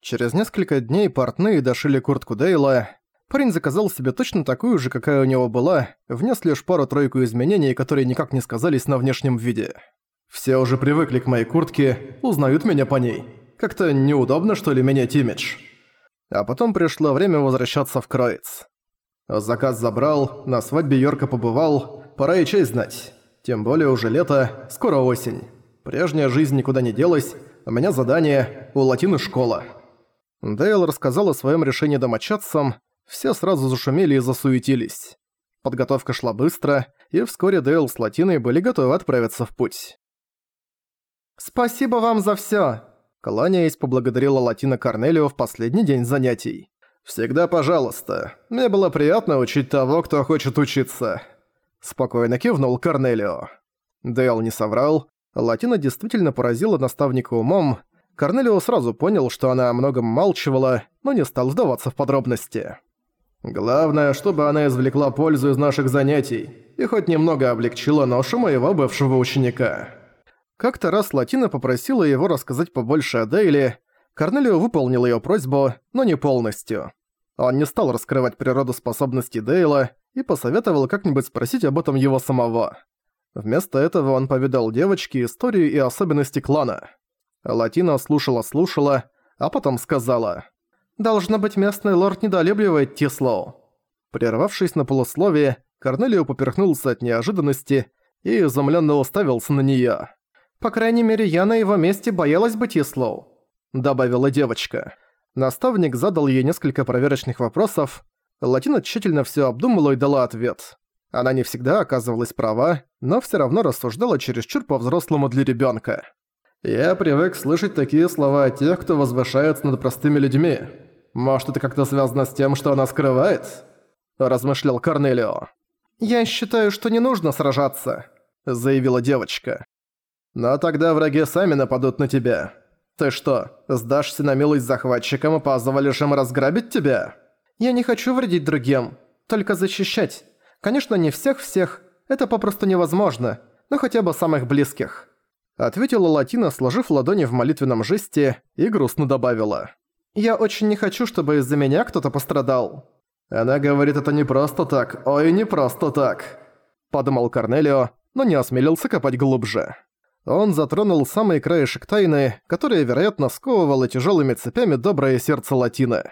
Через несколько дней портные дошили куртку Дейла. Парень заказал себе точно такую же, какая у него была, внес лишь пару-тройку изменений, которые никак не сказались на внешнем виде. Все уже привыкли к моей куртке, узнают меня по ней. Как-то неудобно, что ли, менять имидж. А потом пришло время возвращаться в Кроиц. Заказ забрал, на свадьбе Йорка побывал, пора и честь знать. Тем более уже лето, скоро осень. Прежняя жизнь никуда не делась, у меня задание, у Латины школа. Дейл рассказал о своем решении домочадцам, все сразу зашумели и засуетились. Подготовка шла быстро, и вскоре Дейл с Латиной были готовы отправиться в путь. «Спасибо вам за всё!» Кланяясь, поблагодарила Латина Корнелио в последний день занятий. «Всегда пожалуйста. Мне было приятно учить того, кто хочет учиться». Спокойно кивнул Корнелио. Дейл не соврал. Латина действительно поразила наставника умом. Корнелио сразу понял, что она о многом молчивала, но не стал вдаваться в подробности. «Главное, чтобы она извлекла пользу из наших занятий и хоть немного облегчила ношу моего бывшего ученика». Как-то раз Латина попросила его рассказать побольше о Дейле. Корнелио выполнил ее просьбу, но не полностью. Он не стал раскрывать природу способностей Дейла и посоветовал как-нибудь спросить об этом его самого. Вместо этого он поведал девочке историю и особенности клана. Латина слушала-слушала, а потом сказала. «Должно быть, местный лорд недолюбливает Тислоу». Прервавшись на полусловие, Корнелио поперхнулся от неожиданности и изумленно уставился на неё. «По крайней мере, я на его месте боялась бы Тислоу», — добавила девочка. Наставник задал ей несколько проверочных вопросов. Латина тщательно всё обдумала и дала ответ. Она не всегда оказывалась права, но всё равно рассуждала чересчур по-взрослому для ребёнка. «Я привык слышать такие слова от тех, кто возвышается над простыми людьми. Может, это как-то связано с тем, что она скрывает?» – размышлял Корнелио. «Я считаю, что не нужно сражаться», – заявила девочка. «Но тогда враги сами нападут на тебя. Ты что, сдашься на милость захватчикам и позволишь им разграбить тебя?» «Я не хочу вредить другим, только защищать. Конечно, не всех-всех, это попросту невозможно, но хотя бы самых близких». Ответила Латина, сложив ладони в молитвенном жесте, и грустно добавила. «Я очень не хочу, чтобы из-за меня кто-то пострадал». «Она говорит это не просто так, ой, не просто так», – подумал Корнелио, но не осмелился копать глубже. Он затронул самый краешек тайны, которая, вероятно, сковывала тяжелыми цепями доброе сердце Латины.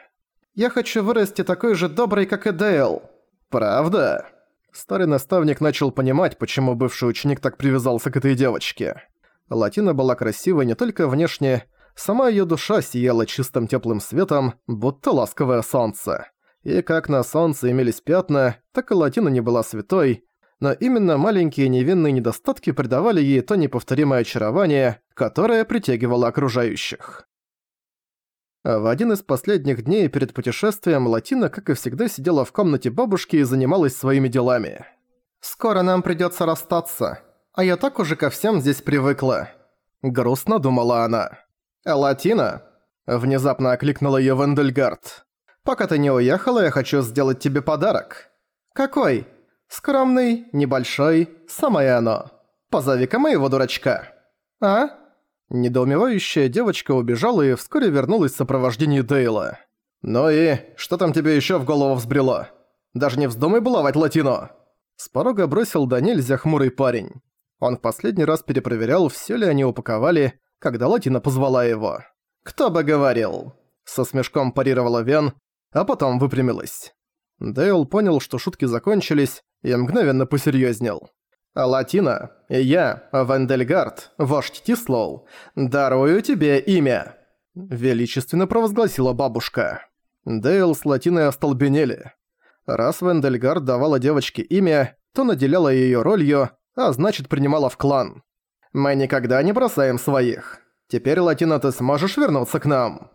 «Я хочу вырасти такой же доброй, как и Дейл». «Правда?» Старый наставник начал понимать, почему бывший ученик так привязался к этой девочке. Латина была красивой не только внешне, сама её душа сияла чистым тёплым светом, будто ласковое солнце. И как на солнце имелись пятна, так и Латина не была святой, но именно маленькие невинные недостатки придавали ей то неповторимое очарование, которое притягивало окружающих. В один из последних дней перед путешествием Латина, как и всегда, сидела в комнате бабушки и занималась своими делами. «Скоро нам придётся расстаться», а я так уже ко всем здесь привыкла». Грустно думала она. «Латина?» Внезапно окликнула её Вендельгард. «Пока ты не уехала, я хочу сделать тебе подарок». «Какой?» «Скромный, небольшой, самое оно. Позови-ка моего дурачка». «А?» Недоумевающая девочка убежала и вскоре вернулась в сопровождении Дейла. «Ну и что там тебе ещё в голову взбрело? Даже не вздумай баловать Латино!» С порога бросил до хмурый парень. Он в последний раз перепроверял, все ли они упаковали, когда Латина позвала его. «Кто бы говорил?» Со смешком парировала Вен, а потом выпрямилась. Дейл понял, что шутки закончились, и мгновенно посерьезнел. «А Латина, и я, Вендельгард, вождь Тислоу, дарую тебе имя!» Величественно провозгласила бабушка. Дейл с Латиной остолбенели. Раз Вендельгард давала девочке имя, то наделяла ее ролью, а значит принимала в клан. Мы никогда не бросаем своих. Теперь, Латина, ты сможешь вернуться к нам?»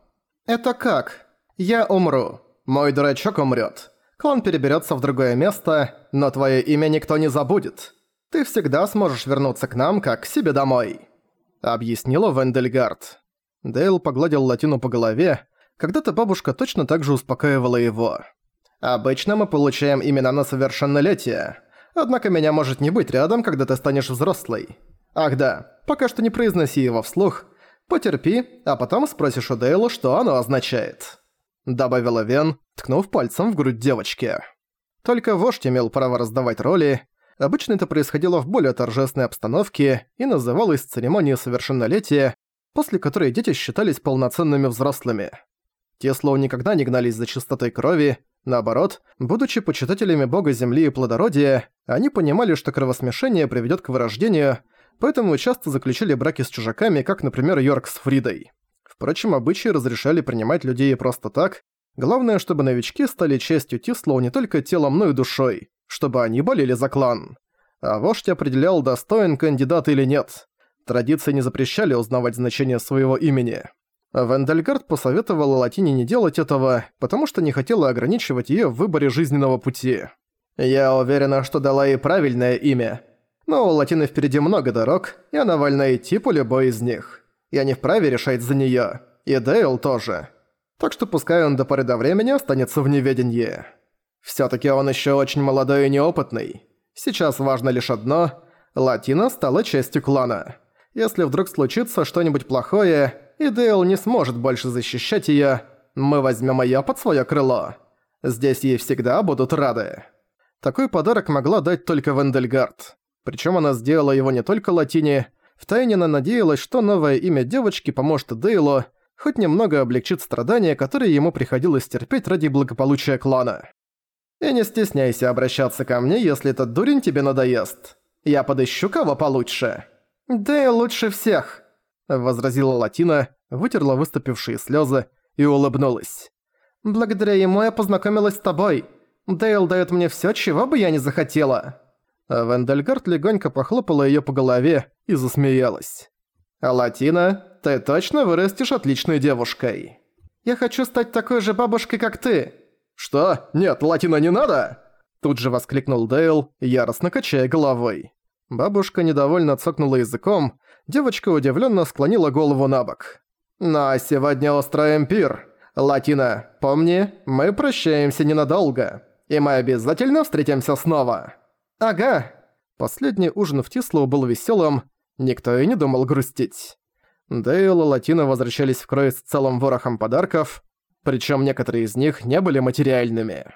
«Это как? Я умру. Мой дурачок умрет. Клан переберется в другое место, но твое имя никто не забудет. Ты всегда сможешь вернуться к нам, как к себе домой», — объяснила Вендельгард. Дейл погладил Латину по голове. Когда-то бабушка точно так же успокаивала его. «Обычно мы получаем имена на совершеннолетие. Однако меня может не быть рядом, когда ты станешь взрослой. Ах да, пока что не произноси его вслух. Потерпи, а потом спросишь у Дейла, что оно означает», — добавила Вен, ткнув пальцем в грудь девочки. Только вождь имел право раздавать роли, Обычно это происходило в более торжественной обстановке и называлось церемонией совершеннолетия, после которой дети считались полноценными взрослыми. Те слова никогда не гнались за чистотой крови, наоборот, будучи почитателями бога земли и плодородия, они понимали, что кровосмешение приведет к вырождению, поэтому часто заключили браки с чужаками, как, например, Йорк с Фридой. Впрочем, обычаи разрешали принимать людей просто так, главное, чтобы новички стали частью Тислоу не только телом, но и душой чтобы они болели за клан. А вождь определял, достоин кандидат или нет. Традиции не запрещали узнавать значение своего имени. Вендельгард посоветовала Латине не делать этого, потому что не хотела ограничивать её в выборе жизненного пути. «Я уверена, что дала ей правильное имя. Но у Латины впереди много дорог, и она вольна идти по любой из них. Я не вправе решать за неё. И Дейл тоже. Так что пускай он до поры до времени останется в неведении». Всё-таки он ещё очень молодой и неопытный. Сейчас важно лишь одно – Латина стала частью клана. Если вдруг случится что-нибудь плохое, и Дейл не сможет больше защищать её, мы возьмём её под своё крыло. Здесь ей всегда будут рады. Такой подарок могла дать только Вендельгард. Причём она сделала его не только Латине, втайне она надеялась, что новое имя девочки поможет Дейлу, хоть немного облегчит страдания, которые ему приходилось терпеть ради благополучия клана. И не стесняйся обращаться ко мне, если этот дурень тебе надоест. Я подыщу кого получше». «Да лучше всех», — возразила Латина, вытерла выступившие слезы и улыбнулась. «Благодаря ему я познакомилась с тобой. Дейл дает мне все, чего бы я не захотела». Вендельгард легонько похлопала ее по голове и засмеялась. «Латина, ты точно вырастешь отличной девушкой?» «Я хочу стать такой же бабушкой, как ты», «Что? Нет, латина не надо!» Тут же воскликнул Дейл, яростно качая головой. Бабушка недовольно цокнула языком, девочка удивленно склонила голову на бок. «Ну а сегодня устроим пир. Латина, помни, мы прощаемся ненадолго, и мы обязательно встретимся снова». «Ага». Последний ужин в Тислоу был веселым, никто и не думал грустить. Дейл и Латина возвращались в Крой с целым ворохом подарков, причем некоторые из них не были материальными.